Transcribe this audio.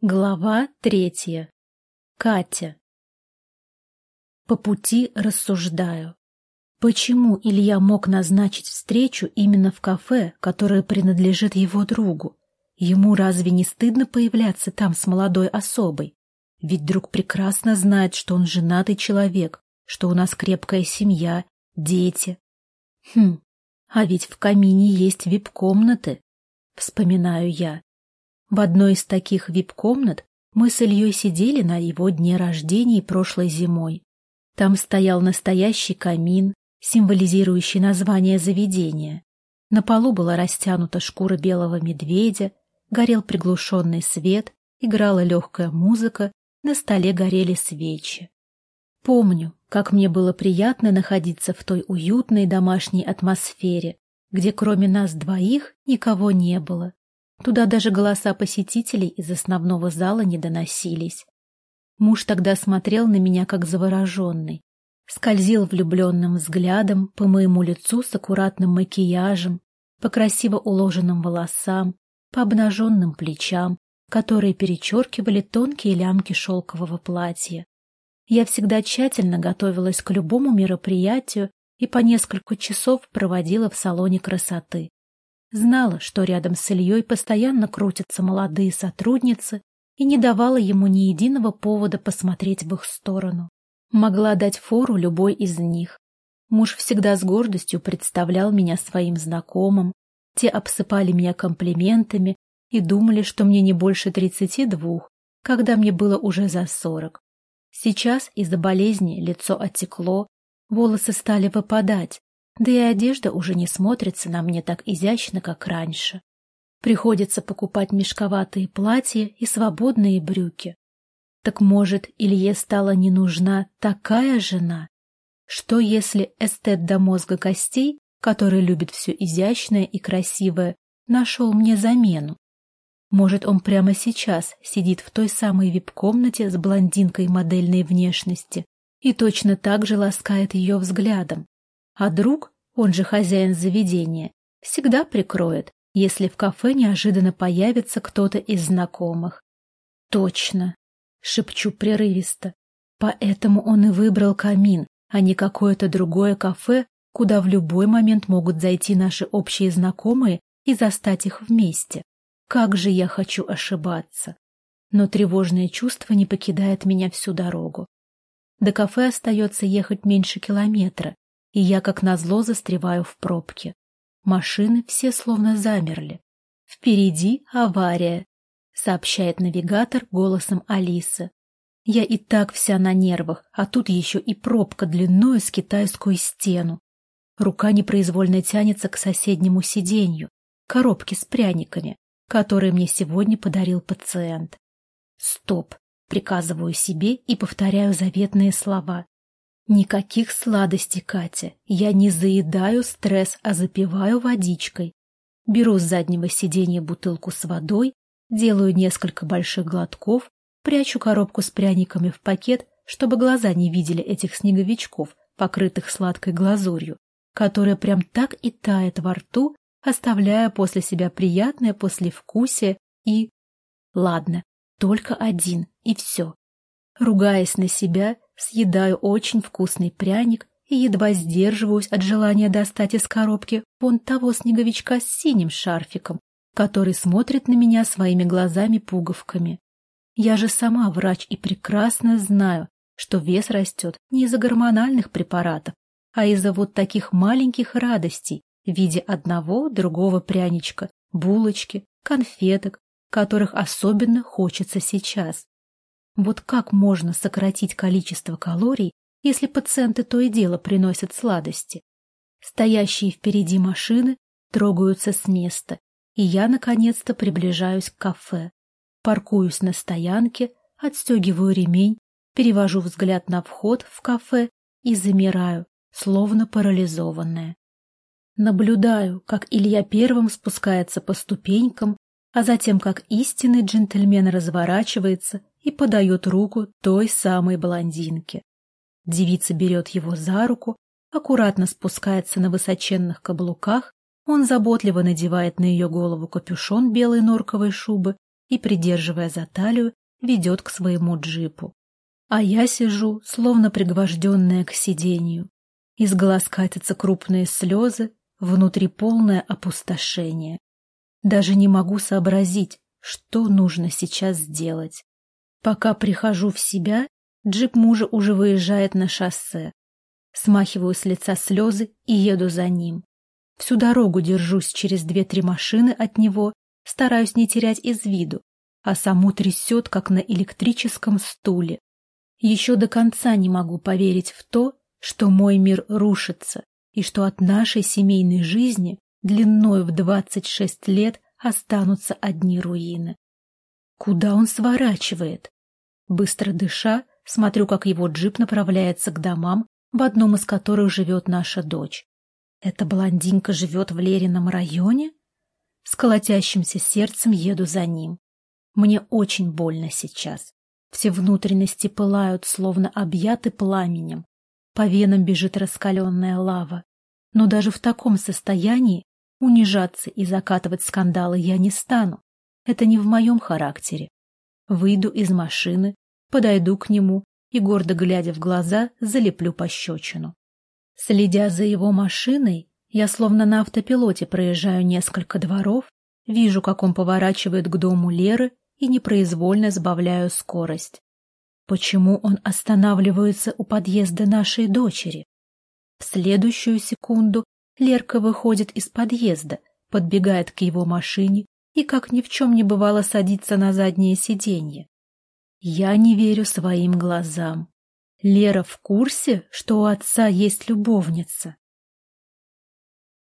Глава третья. Катя. По пути рассуждаю. Почему Илья мог назначить встречу именно в кафе, которое принадлежит его другу? Ему разве не стыдно появляться там с молодой особой? Ведь друг прекрасно знает, что он женатый человек, что у нас крепкая семья, дети. Хм, а ведь в камине есть вип-комнаты, вспоминаю я. В одной из таких вип-комнат мы с Ильей сидели на его дне рождения прошлой зимой. Там стоял настоящий камин, символизирующий название заведения. На полу была растянута шкура белого медведя, горел приглушенный свет, играла легкая музыка, на столе горели свечи. Помню, как мне было приятно находиться в той уютной домашней атмосфере, где кроме нас двоих никого не было. Туда даже голоса посетителей из основного зала не доносились. Муж тогда смотрел на меня как завороженный, скользил влюбленным взглядом по моему лицу с аккуратным макияжем, по красиво уложенным волосам, по обнаженным плечам, которые перечеркивали тонкие лямки шелкового платья. Я всегда тщательно готовилась к любому мероприятию и по несколько часов проводила в салоне красоты. Знала, что рядом с Ильей постоянно крутятся молодые сотрудницы и не давала ему ни единого повода посмотреть в их сторону. Могла дать фору любой из них. Муж всегда с гордостью представлял меня своим знакомым, те обсыпали меня комплиментами и думали, что мне не больше тридцати двух, когда мне было уже за сорок. Сейчас из-за болезни лицо оттекло, волосы стали выпадать, да и одежда уже не смотрится на мне так изящно, как раньше. Приходится покупать мешковатые платья и свободные брюки. Так может, Илье стала не нужна такая жена? Что если эстет до мозга костей, который любит все изящное и красивое, нашел мне замену? Может, он прямо сейчас сидит в той самой вип-комнате с блондинкой модельной внешности и точно так же ласкает ее взглядом, а друг, он же хозяин заведения, всегда прикроет, если в кафе неожиданно появится кто-то из знакомых. Точно, шепчу прерывисто. Поэтому он и выбрал камин, а не какое-то другое кафе, куда в любой момент могут зайти наши общие знакомые и застать их вместе. Как же я хочу ошибаться! Но тревожное чувство не покидает меня всю дорогу. До кафе остается ехать меньше километра, и я, как назло, застреваю в пробке. Машины все словно замерли. «Впереди авария», — сообщает навигатор голосом Алисы. Я и так вся на нервах, а тут еще и пробка длиною с китайскую стену. Рука непроизвольно тянется к соседнему сиденью, коробке с пряниками, которые мне сегодня подарил пациент. Стоп, приказываю себе и повторяю заветные слова. Никаких сладостей, Катя. Я не заедаю стресс, а запиваю водичкой. Беру с заднего сиденья бутылку с водой, делаю несколько больших глотков, прячу коробку с пряниками в пакет, чтобы глаза не видели этих снеговичков, покрытых сладкой глазурью, которая прям так и тает во рту, оставляя после себя приятное послевкусие и... Ладно, только один, и все. Ругаясь на себя, съедаю очень вкусный пряник и едва сдерживаюсь от желания достать из коробки вон того снеговичка с синим шарфиком, который смотрит на меня своими глазами-пуговками. Я же сама врач и прекрасно знаю, что вес растет не из-за гормональных препаратов, а из-за вот таких маленьких радостей в виде одного другого пряничка, булочки, конфеток, которых особенно хочется сейчас. Вот как можно сократить количество калорий, если пациенты то и дело приносят сладости? Стоящие впереди машины трогаются с места, и я наконец-то приближаюсь к кафе. Паркуюсь на стоянке, отстегиваю ремень, перевожу взгляд на вход в кафе и замираю, словно парализованная. Наблюдаю, как Илья первым спускается по ступенькам, а затем как истинный джентльмен разворачивается и подает руку той самой блондинке. Девица берет его за руку, аккуратно спускается на высоченных каблуках, он заботливо надевает на ее голову капюшон белой норковой шубы и, придерживая за талию, ведет к своему джипу. А я сижу, словно пригвожденная к сиденью. Из глаз катятся крупные слезы, внутри полное опустошение. Даже не могу сообразить, что нужно сейчас сделать. Пока прихожу в себя, джип мужа уже выезжает на шоссе. Смахиваю с лица слезы и еду за ним. Всю дорогу держусь через две-три машины от него, стараюсь не терять из виду, а саму трясет, как на электрическом стуле. Еще до конца не могу поверить в то, что мой мир рушится, и что от нашей семейной жизни длиной в двадцать шесть лет останутся одни руины. Куда он сворачивает? Быстро дыша, смотрю, как его джип направляется к домам, в одном из которых живет наша дочь. Эта блондинка живет в Лерином районе? С колотящимся сердцем еду за ним. Мне очень больно сейчас. Все внутренности пылают, словно объяты пламенем. По венам бежит раскаленная лава. Но даже в таком состоянии унижаться и закатывать скандалы я не стану. Это не в моем характере. Выйду из машины, подойду к нему и, гордо глядя в глаза, залеплю пощечину. Следя за его машиной, я словно на автопилоте проезжаю несколько дворов, вижу, как он поворачивает к дому Леры и непроизвольно сбавляю скорость. Почему он останавливается у подъезда нашей дочери? В следующую секунду Лерка выходит из подъезда, подбегает к его машине и, как ни в чем не бывало, садится на заднее сиденье. Я не верю своим глазам. Лера в курсе, что у отца есть любовница?